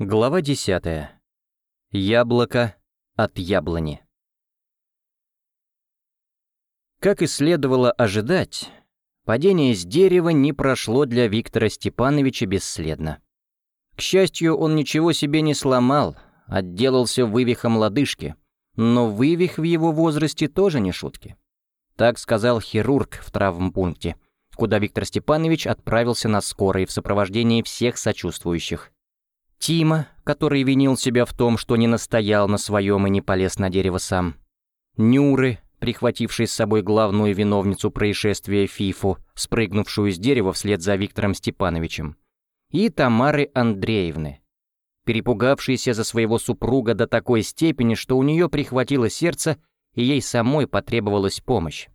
Глава 10. Яблоко от яблони. Как и следовало ожидать, падение с дерева не прошло для Виктора Степановича бесследно. К счастью, он ничего себе не сломал, отделался вывихом лодыжки, но вывих в его возрасте тоже не шутки. Так сказал хирург в травмпункте, куда Виктор Степанович отправился на скорой в сопровождении всех сочувствующих. Тима, который винил себя в том, что не настоял на своем и не полез на дерево сам. Нюры, прихвативший с собой главную виновницу происшествия Фифу, спрыгнувшую с дерева вслед за Виктором Степановичем. И Тамары Андреевны, перепугавшейся за своего супруга до такой степени, что у нее прихватило сердце, и ей самой потребовалась помощь.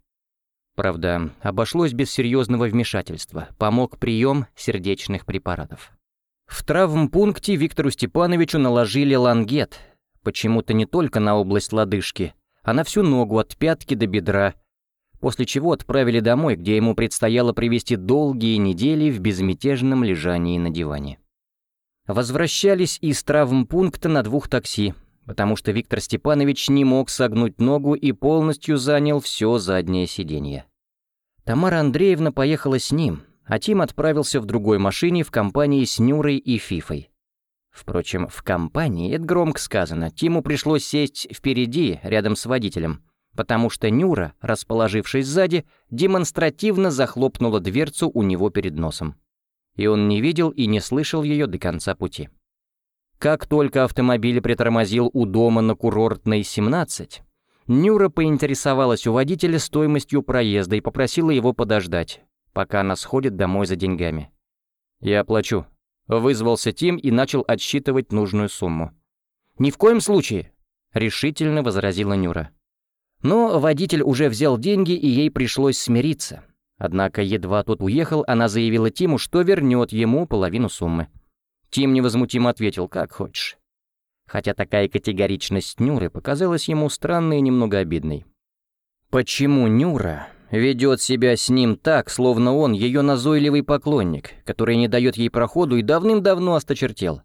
Правда, обошлось без серьезного вмешательства, помог прием сердечных препаратов. В травмпункте Виктору Степановичу наложили лангет, почему-то не только на область лодыжки, а на всю ногу от пятки до бедра, после чего отправили домой, где ему предстояло провести долгие недели в безмятежном лежании на диване. Возвращались из травмпункта на двух такси, потому что Виктор Степанович не мог согнуть ногу и полностью занял все заднее сиденье. Тамара Андреевна поехала с ним, а Тим отправился в другой машине в компании с Нюрой и Фифой. Впрочем, в компании, это громко сказано, Тиму пришлось сесть впереди, рядом с водителем, потому что Нюра, расположившись сзади, демонстративно захлопнула дверцу у него перед носом. И он не видел и не слышал ее до конца пути. Как только автомобиль притормозил у дома на курортной 17, Нюра поинтересовалась у водителя стоимостью проезда и попросила его подождать, пока она сходит домой за деньгами. «Я оплачу». Вызвался Тим и начал отсчитывать нужную сумму. «Ни в коем случае!» — решительно возразила Нюра. Но водитель уже взял деньги, и ей пришлось смириться. Однако едва тот уехал, она заявила Тиму, что вернет ему половину суммы. Тим невозмутимо ответил, как хочешь. Хотя такая категоричность Нюры показалась ему странной и немного обидной. Почему Нюра ведет себя с ним так, словно он ее назойливый поклонник, который не дает ей проходу и давным-давно осточертел.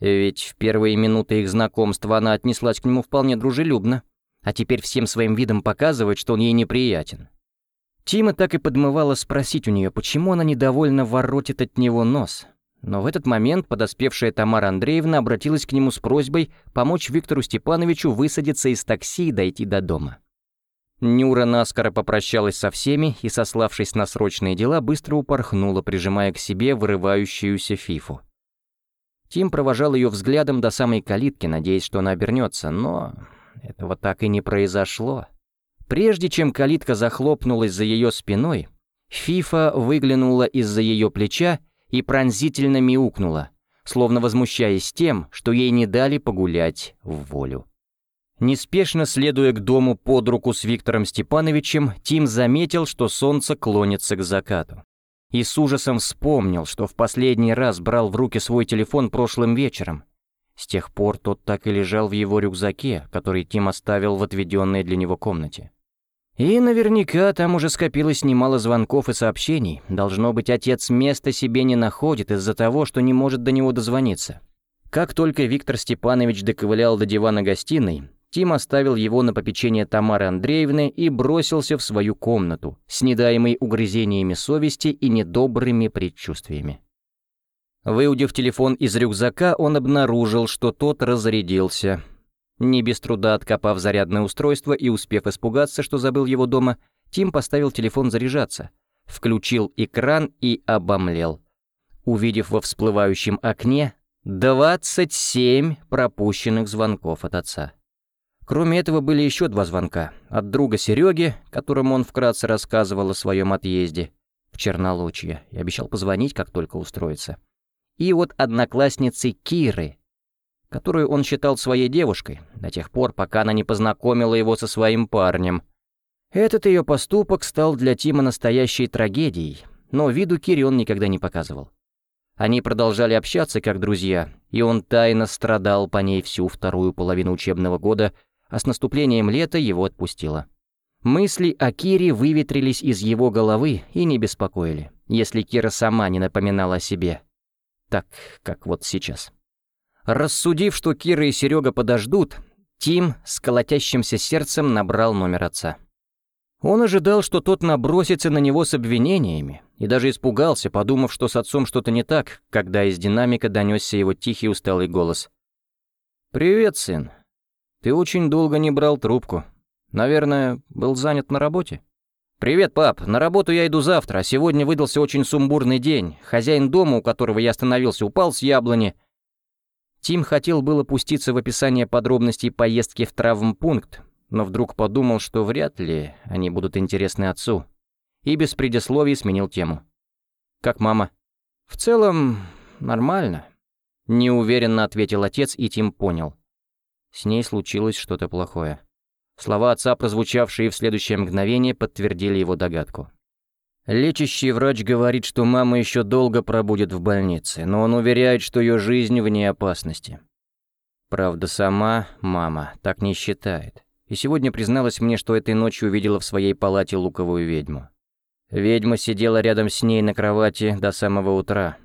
Ведь в первые минуты их знакомства она отнеслась к нему вполне дружелюбно, а теперь всем своим видом показывает, что он ей неприятен. Тима так и подмывала спросить у нее, почему она недовольно воротит от него нос. Но в этот момент подоспевшая Тамара Андреевна обратилась к нему с просьбой помочь Виктору Степановичу высадиться из такси и дойти до дома. Нюра наскоро попрощалась со всеми и, сославшись на срочные дела, быстро упорхнула, прижимая к себе вырывающуюся фифу. Тим провожал ее взглядом до самой калитки, надеясь, что она обернется, но этого так и не произошло. Прежде чем калитка захлопнулась за ее спиной, Фифа выглянула из-за ее плеча и пронзительно мяукнула, словно возмущаясь тем, что ей не дали погулять в волю. Неспешно следуя к дому под руку с Виктором Степановичем, Тим заметил, что солнце клонится к закату. И с ужасом вспомнил, что в последний раз брал в руки свой телефон прошлым вечером. С тех пор тот так и лежал в его рюкзаке, который Тим оставил в отведенной для него комнате. И наверняка там уже скопилось немало звонков и сообщений. Должно быть, отец места себе не находит из-за того, что не может до него дозвониться. Как только Виктор Степанович доковылял до дивана гостиной, Тим оставил его на попечение Тамары Андреевны и бросился в свою комнату, с недаемой угрызениями совести и недобрыми предчувствиями. Выудив телефон из рюкзака, он обнаружил, что тот разрядился. Не без труда откопав зарядное устройство и успев испугаться, что забыл его дома, Тим поставил телефон заряжаться, включил экран и обомлел. Увидев во всплывающем окне 27 пропущенных звонков от отца. Кроме этого были еще два звонка. От друга Сереги, которому он вкратце рассказывал о своем отъезде в Чернолучье и обещал позвонить, как только устроится. И от одноклассницы Киры, которую он считал своей девушкой, до тех пор, пока она не познакомила его со своим парнем. Этот ее поступок стал для Тима настоящей трагедией, но виду Кире он никогда не показывал. Они продолжали общаться как друзья, и он тайно страдал по ней всю вторую половину учебного года, а с наступлением лета его отпустило. Мысли о Кире выветрились из его головы и не беспокоили, если Кира сама не напоминала о себе. Так, как вот сейчас. Рассудив, что Кира и Серега подождут, Тим с колотящимся сердцем набрал номер отца. Он ожидал, что тот набросится на него с обвинениями, и даже испугался, подумав, что с отцом что-то не так, когда из динамика донесся его тихий усталый голос. «Привет, сын. Ты очень долго не брал трубку. Наверное, был занят на работе?» «Привет, пап. На работу я иду завтра, а сегодня выдался очень сумбурный день. Хозяин дома, у которого я остановился, упал с яблони, Тим хотел было пуститься в описание подробностей поездки в травмпункт, но вдруг подумал, что вряд ли они будут интересны отцу, и без предисловий сменил тему. «Как мама?» «В целом, нормально», — неуверенно ответил отец, и Тим понял. С ней случилось что-то плохое. Слова отца, прозвучавшие в следующее мгновение, подтвердили его догадку. Лечащий врач говорит, что мама еще долго пробудет в больнице, но он уверяет, что ее жизнь вне опасности. Правда, сама мама так не считает. И сегодня призналась мне, что этой ночью увидела в своей палате луковую ведьму. Ведьма сидела рядом с ней на кровати до самого утра.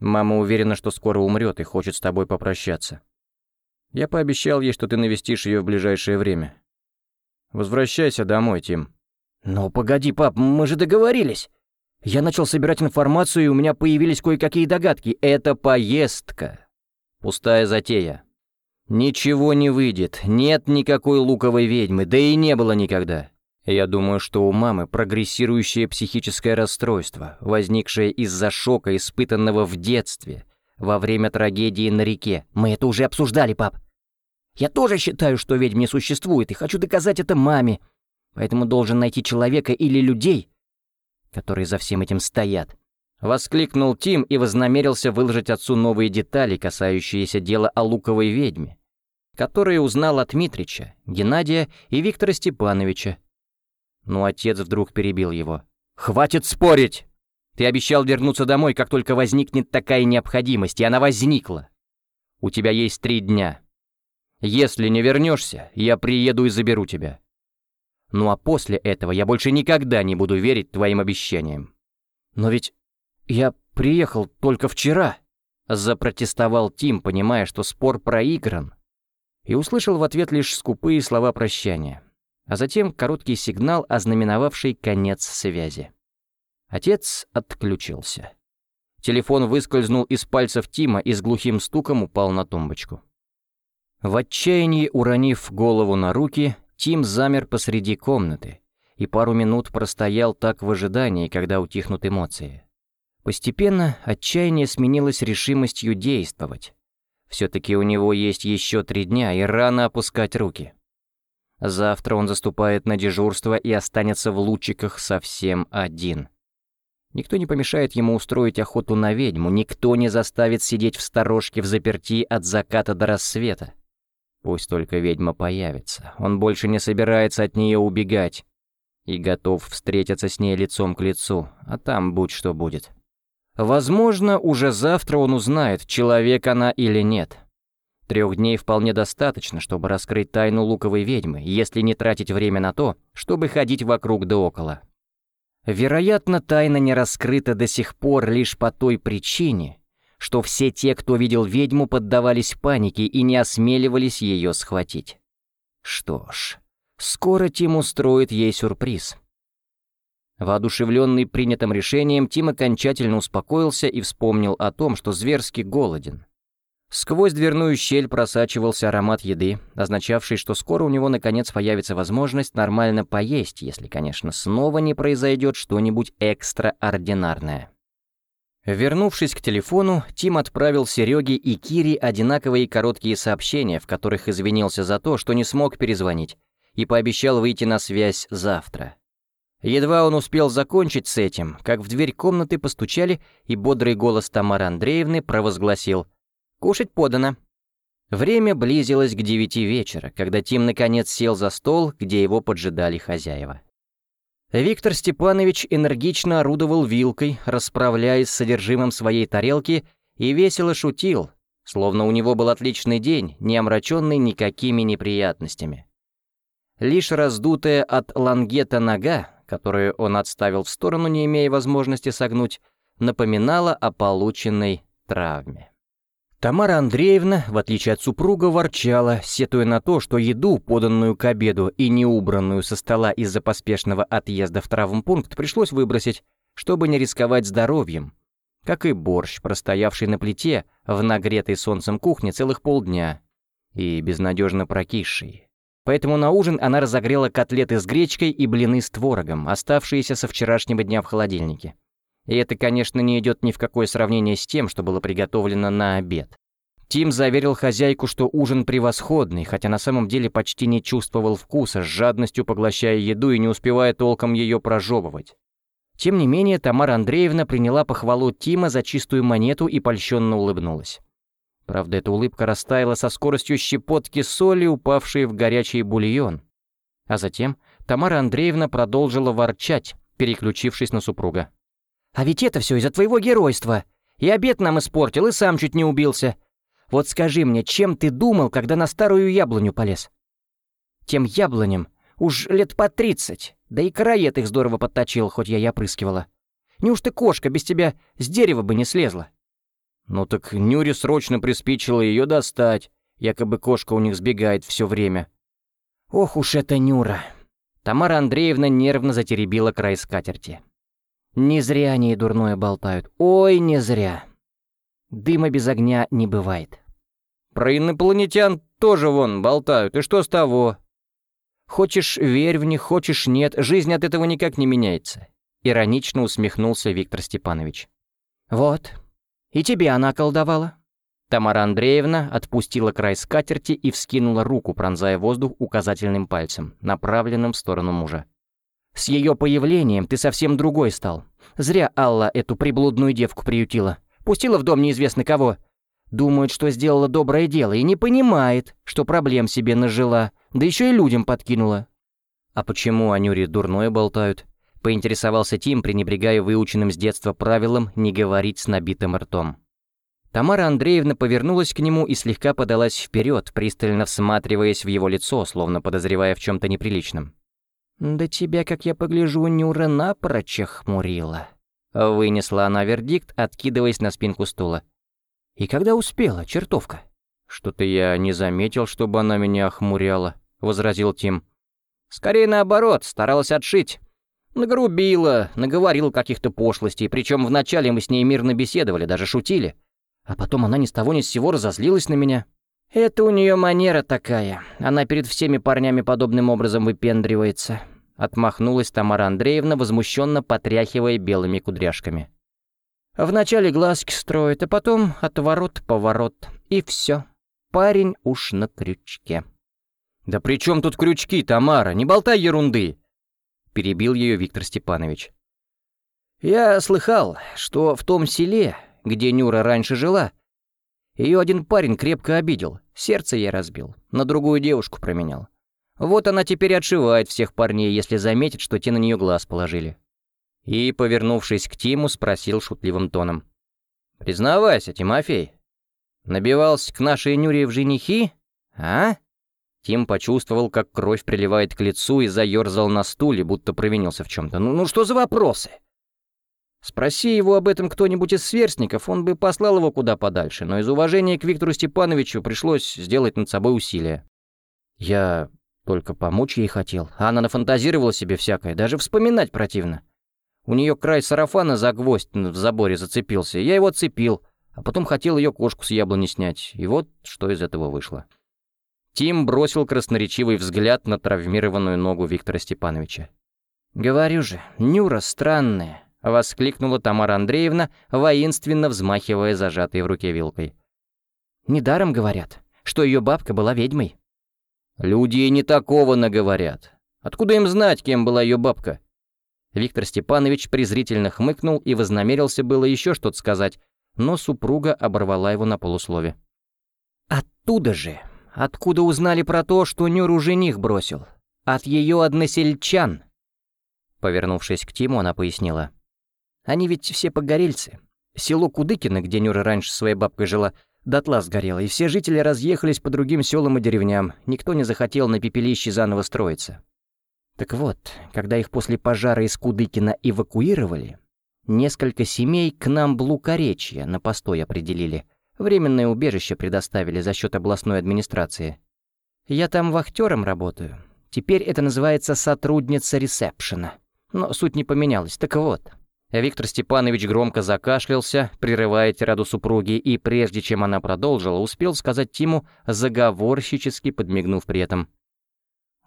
Мама уверена, что скоро умрет и хочет с тобой попрощаться. Я пообещал ей, что ты навестишь ее в ближайшее время. Возвращайся домой, Тим. «Но погоди, пап, мы же договорились!» Я начал собирать информацию, и у меня появились кое-какие догадки. Это поездка. Пустая затея. Ничего не выйдет, нет никакой луковой ведьмы, да и не было никогда. Я думаю, что у мамы прогрессирующее психическое расстройство, возникшее из-за шока, испытанного в детстве, во время трагедии на реке. Мы это уже обсуждали, пап. Я тоже считаю, что ведьм не существует, и хочу доказать это маме, поэтому должен найти человека или людей, которые за всем этим стоят. Воскликнул Тим и вознамерился выложить отцу новые детали, касающиеся дела о луковой ведьме, которые узнал от Митрича, Геннадия и Виктора Степановича. Но отец вдруг перебил его. «Хватит спорить! Ты обещал вернуться домой, как только возникнет такая необходимость, и она возникла. У тебя есть три дня. Если не вернешься, я приеду и заберу тебя. Ну а после этого я больше никогда не буду верить твоим обещаниям. Но ведь я приехал только вчера, запротестовал Тим, понимая, что спор проигран, и услышал в ответ лишь скупые слова прощания, а затем короткий сигнал, ознаменовавший конец связи. Отец отключился. Телефон выскользнул из пальцев Тима и с глухим стуком упал на тумбочку. В отчаянии уронив голову на руки, Тим замер посреди комнаты и пару минут простоял так в ожидании, когда утихнут эмоции. Постепенно отчаяние сменилось решимостью действовать. Все-таки у него есть еще три дня, и рано опускать руки. Завтра он заступает на дежурство и останется в лучиках совсем один. Никто не помешает ему устроить охоту на ведьму, никто не заставит сидеть в сторожке в заперти от заката до рассвета. Пусть только ведьма появится. Он больше не собирается от нее убегать. И готов встретиться с ней лицом к лицу, а там будь что будет. Возможно, уже завтра он узнает, человек она или нет. Трех дней вполне достаточно, чтобы раскрыть тайну луковой ведьмы, если не тратить время на то, чтобы ходить вокруг да около. Вероятно, тайна не раскрыта до сих пор лишь по той причине, что все те, кто видел ведьму, поддавались панике и не осмеливались ее схватить. Что ж, скоро Тим устроит ей сюрприз. Воодушевленный принятым решением, Тим окончательно успокоился и вспомнил о том, что зверски голоден. Сквозь дверную щель просачивался аромат еды, означавший, что скоро у него наконец появится возможность нормально поесть, если, конечно, снова не произойдет что-нибудь экстраординарное. Вернувшись к телефону, Тим отправил Сереге и Кире одинаковые короткие сообщения, в которых извинился за то, что не смог перезвонить, и пообещал выйти на связь завтра. Едва он успел закончить с этим, как в дверь комнаты постучали, и бодрый голос Тамары Андреевны провозгласил «Кушать подано». Время близилось к девяти вечера, когда Тим наконец сел за стол, где его поджидали хозяева. Виктор Степанович энергично орудовал вилкой, расправляясь с содержимым своей тарелки, и весело шутил, словно у него был отличный день, не омраченный никакими неприятностями. Лишь раздутая от лангета нога, которую он отставил в сторону, не имея возможности согнуть, напоминала о полученной травме. Тамара Андреевна, в отличие от супруга, ворчала, сетуя на то, что еду, поданную к обеду и не убранную со стола из-за поспешного отъезда в травмпункт, пришлось выбросить, чтобы не рисковать здоровьем. Как и борщ, простоявший на плите в нагретой солнцем кухне целых полдня и безнадежно прокисший. Поэтому на ужин она разогрела котлеты с гречкой и блины с творогом, оставшиеся со вчерашнего дня в холодильнике. И это, конечно, не идет ни в какое сравнение с тем, что было приготовлено на обед. Тим заверил хозяйку, что ужин превосходный, хотя на самом деле почти не чувствовал вкуса, с жадностью поглощая еду и не успевая толком ее прожевывать. Тем не менее, Тамара Андреевна приняла похвалу Тима за чистую монету и польщенно улыбнулась. Правда, эта улыбка растаяла со скоростью щепотки соли, упавшей в горячий бульон. А затем Тамара Андреевна продолжила ворчать, переключившись на супруга. А ведь это все из-за твоего геройства. И обед нам испортил, и сам чуть не убился. Вот скажи мне, чем ты думал, когда на старую яблоню полез? Тем яблоням уж лет по тридцать, да и караед их здорово подточил, хоть я и опрыскивала. Неужто кошка без тебя с дерева бы не слезла? Ну так Нюре срочно приспичило ее достать. Якобы кошка у них сбегает все время. Ох уж это Нюра. Тамара Андреевна нервно затеребила край скатерти. Не зря они и дурное болтают. Ой, не зря. Дыма без огня не бывает. Про инопланетян тоже вон болтают, и что с того? Хочешь верь в них, хочешь нет, жизнь от этого никак не меняется. Иронично усмехнулся Виктор Степанович. Вот, и тебе она колдовала. Тамара Андреевна отпустила край скатерти и вскинула руку, пронзая воздух указательным пальцем, направленным в сторону мужа. С ее появлением ты совсем другой стал. Зря Алла эту приблудную девку приютила. Пустила в дом неизвестно кого. Думает, что сделала доброе дело, и не понимает, что проблем себе нажила, да еще и людям подкинула. А почему о Нюре дурное болтают? Поинтересовался Тим, пренебрегая выученным с детства правилом не говорить с набитым ртом. Тамара Андреевна повернулась к нему и слегка подалась вперед, пристально всматриваясь в его лицо, словно подозревая в чем-то неприличном. «Да тебя, как я погляжу, Нюра напрочь охмурила». Вынесла она вердикт, откидываясь на спинку стула. «И когда успела, чертовка?» «Что-то я не заметил, чтобы она меня охмуряла», — возразил Тим. «Скорее наоборот, старалась отшить. Нагрубила, наговорила каких-то пошлостей, причем вначале мы с ней мирно беседовали, даже шутили. А потом она ни с того ни с сего разозлилась на меня. «Это у нее манера такая. Она перед всеми парнями подобным образом выпендривается», — отмахнулась Тамара Андреевна, возмущенно потряхивая белыми кудряшками. «Вначале глазки строит, а потом отворот-поворот. И все. Парень уж на крючке». «Да при чем тут крючки, Тамара? Не болтай ерунды!» — перебил ее Виктор Степанович. «Я слыхал, что в том селе, где Нюра раньше жила, ее один парень крепко обидел, сердце ей разбил, на другую девушку променял. Вот она теперь отшивает всех парней, если заметит, что те на нее глаз положили. И, повернувшись к Тиму, спросил шутливым тоном. «Признавайся, Тимофей, набивался к нашей Нюре в женихи, а?» Тим почувствовал, как кровь приливает к лицу и заерзал на стуле, будто провинился в чем-то. «Ну, «Ну что за вопросы?» Спроси его об этом кто-нибудь из сверстников, он бы послал его куда подальше, но из уважения к Виктору Степановичу пришлось сделать над собой усилие. Я только помочь ей хотел, она нафантазировала себе всякое, даже вспоминать противно. У нее край сарафана за гвоздь в заборе зацепился, я его цепил, а потом хотел ее кошку с яблони снять, и вот что из этого вышло. Тим бросил красноречивый взгляд на травмированную ногу Виктора Степановича. «Говорю же, Нюра странная». — воскликнула Тамара Андреевна, воинственно взмахивая зажатой в руке вилкой. «Недаром говорят, что ее бабка была ведьмой». «Люди и не такого наговорят. Откуда им знать, кем была ее бабка?» Виктор Степанович презрительно хмыкнул и вознамерился было еще что-то сказать, но супруга оборвала его на полуслове. «Оттуда же, откуда узнали про то, что Нюру жених бросил? От ее односельчан!» Повернувшись к Тиму, она пояснила. Они ведь все погорельцы. Село Кудыкино, где Нюра раньше своей бабкой жила, дотла сгорело, и все жители разъехались по другим селам и деревням. Никто не захотел на пепелище заново строиться. Так вот, когда их после пожара из Кудыкина эвакуировали, несколько семей к нам Блукоречья на постой определили, Временное убежище предоставили за счет областной администрации. Я там вахтером работаю. Теперь это называется сотрудница ресепшена. Но суть не поменялась. Так вот, Виктор Степанович громко закашлялся, прерывая тираду супруги, и прежде чем она продолжила, успел сказать Тиму, заговорщически подмигнув при этом.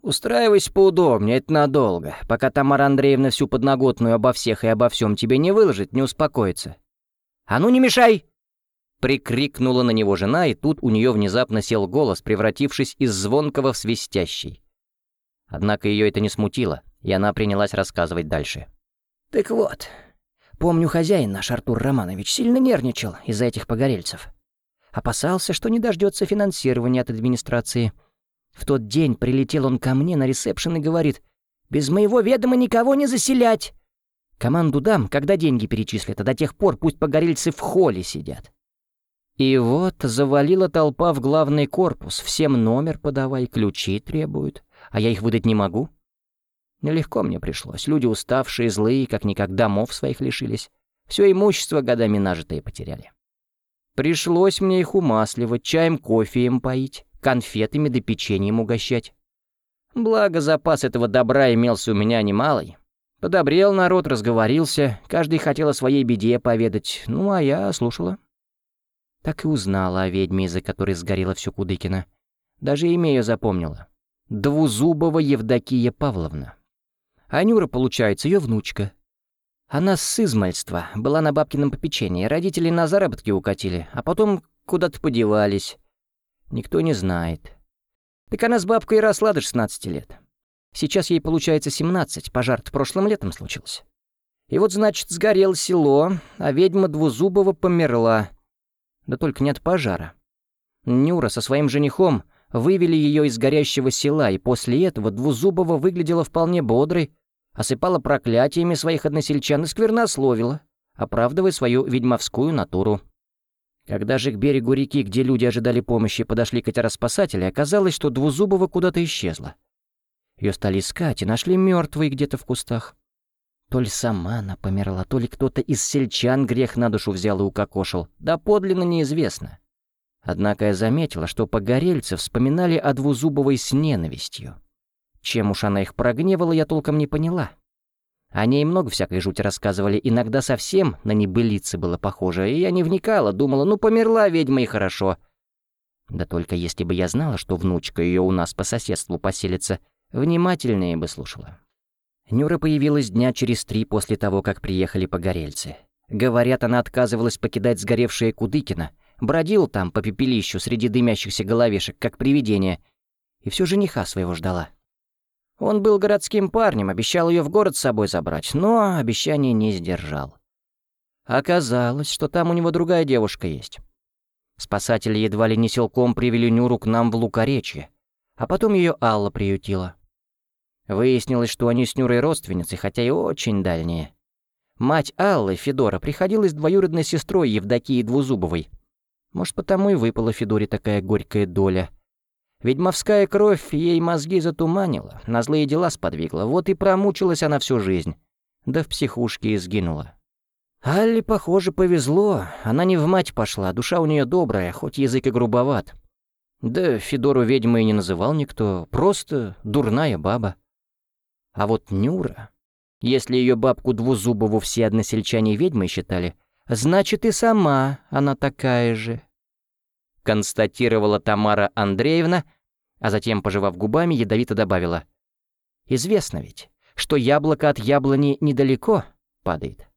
«Устраивайся поудобнее, это надолго, пока Тамара Андреевна всю подноготную обо всех и обо всем тебе не выложит, не успокоится. А ну не мешай!» Прикрикнула на него жена, и тут у нее внезапно сел голос, превратившись из звонкого в свистящий. Однако ее это не смутило, и она принялась рассказывать дальше. «Так вот, помню, хозяин наш, Артур Романович, сильно нервничал из-за этих погорельцев. Опасался, что не дождется финансирования от администрации. В тот день прилетел он ко мне на ресепшн и говорит, «Без моего ведома никого не заселять. Команду дам, когда деньги перечислят, а до тех пор пусть погорельцы в холле сидят». И вот завалила толпа в главный корпус, всем номер подавай, ключи требуют, а я их выдать не могу. Нелегко мне пришлось, люди уставшие, злые, как никак домов своих лишились, все имущество годами нажитое потеряли. Пришлось мне их умасливать, чаем кофе им поить, конфетами да печеньем угощать. Благо, запас этого добра имелся у меня немалый. Подобрел народ, разговорился, каждый хотел о своей беде поведать, ну а я слушала. Так и узнала о ведьме, из-за которой сгорело все Кудыкино. Даже имя ее запомнила. Двузубова Евдокия Павловна. Анюра, получается, ее внучка. Она с измальства, была на бабкином попечении, родители на заработки укатили, а потом куда-то подевались. Никто не знает. Так она с бабкой росла до 16 лет. Сейчас ей получается 17, пожар-то прошлым летом случился. И вот, значит, сгорело село, а ведьма Двузубова померла. Да только не от пожара. Нюра со своим женихом вывели ее из горящего села, и после этого Двузубова выглядела вполне бодрой, осыпала проклятиями своих односельчан и сквернословила, оправдывая свою ведьмовскую натуру. Когда же к берегу реки, где люди ожидали помощи, подошли катера-спасатели, оказалось, что Двузубова куда-то исчезла. Ее стали искать и нашли мертвой где-то в кустах. То ли сама она померла, то ли кто-то из сельчан грех на душу взял и укокошил, да подлинно неизвестно. Однако я заметила, что погорельцы вспоминали о Двузубовой с ненавистью. Чем уж она их прогневала, я толком не поняла. О ней много всякой жути рассказывали, иногда совсем на небылицы было похоже, и я не вникала, думала, ну померла ведьма и хорошо. Да только если бы я знала, что внучка ее у нас по соседству поселится, внимательнее бы слушала. Нюра появилась дня через три после того, как приехали погорельцы. Говорят, она отказывалась покидать сгоревшее Кудыкино, бродил там по пепелищу среди дымящихся головешек, как привидение, и все жениха своего ждала. Он был городским парнем, обещал ее в город с собой забрать, но обещание не сдержал. Оказалось, что там у него другая девушка есть. Спасатели едва ли не силком привели Нюру к нам в Лукоречье, а потом ее Алла приютила. Выяснилось, что они с Нюрой родственницы, хотя и очень дальние. Мать Аллы, Федора, приходилась двоюродной сестрой Евдокии Двузубовой. Может, потому и выпала Федоре такая горькая доля — Ведьмовская кровь ей мозги затуманила, на злые дела сподвигла, вот и промучилась она всю жизнь. Да в психушке и сгинула. Алле, похоже, повезло. Она не в мать пошла, душа у нее добрая, хоть язык и грубоват. Да Федору ведьмой не называл никто, просто дурная баба. А вот Нюра, если ее бабку Двузубову все односельчане ведьмой считали, значит и сама она такая же констатировала Тамара Андреевна, а затем, пожевав губами, ядовито добавила. «Известно ведь, что яблоко от яблони недалеко падает.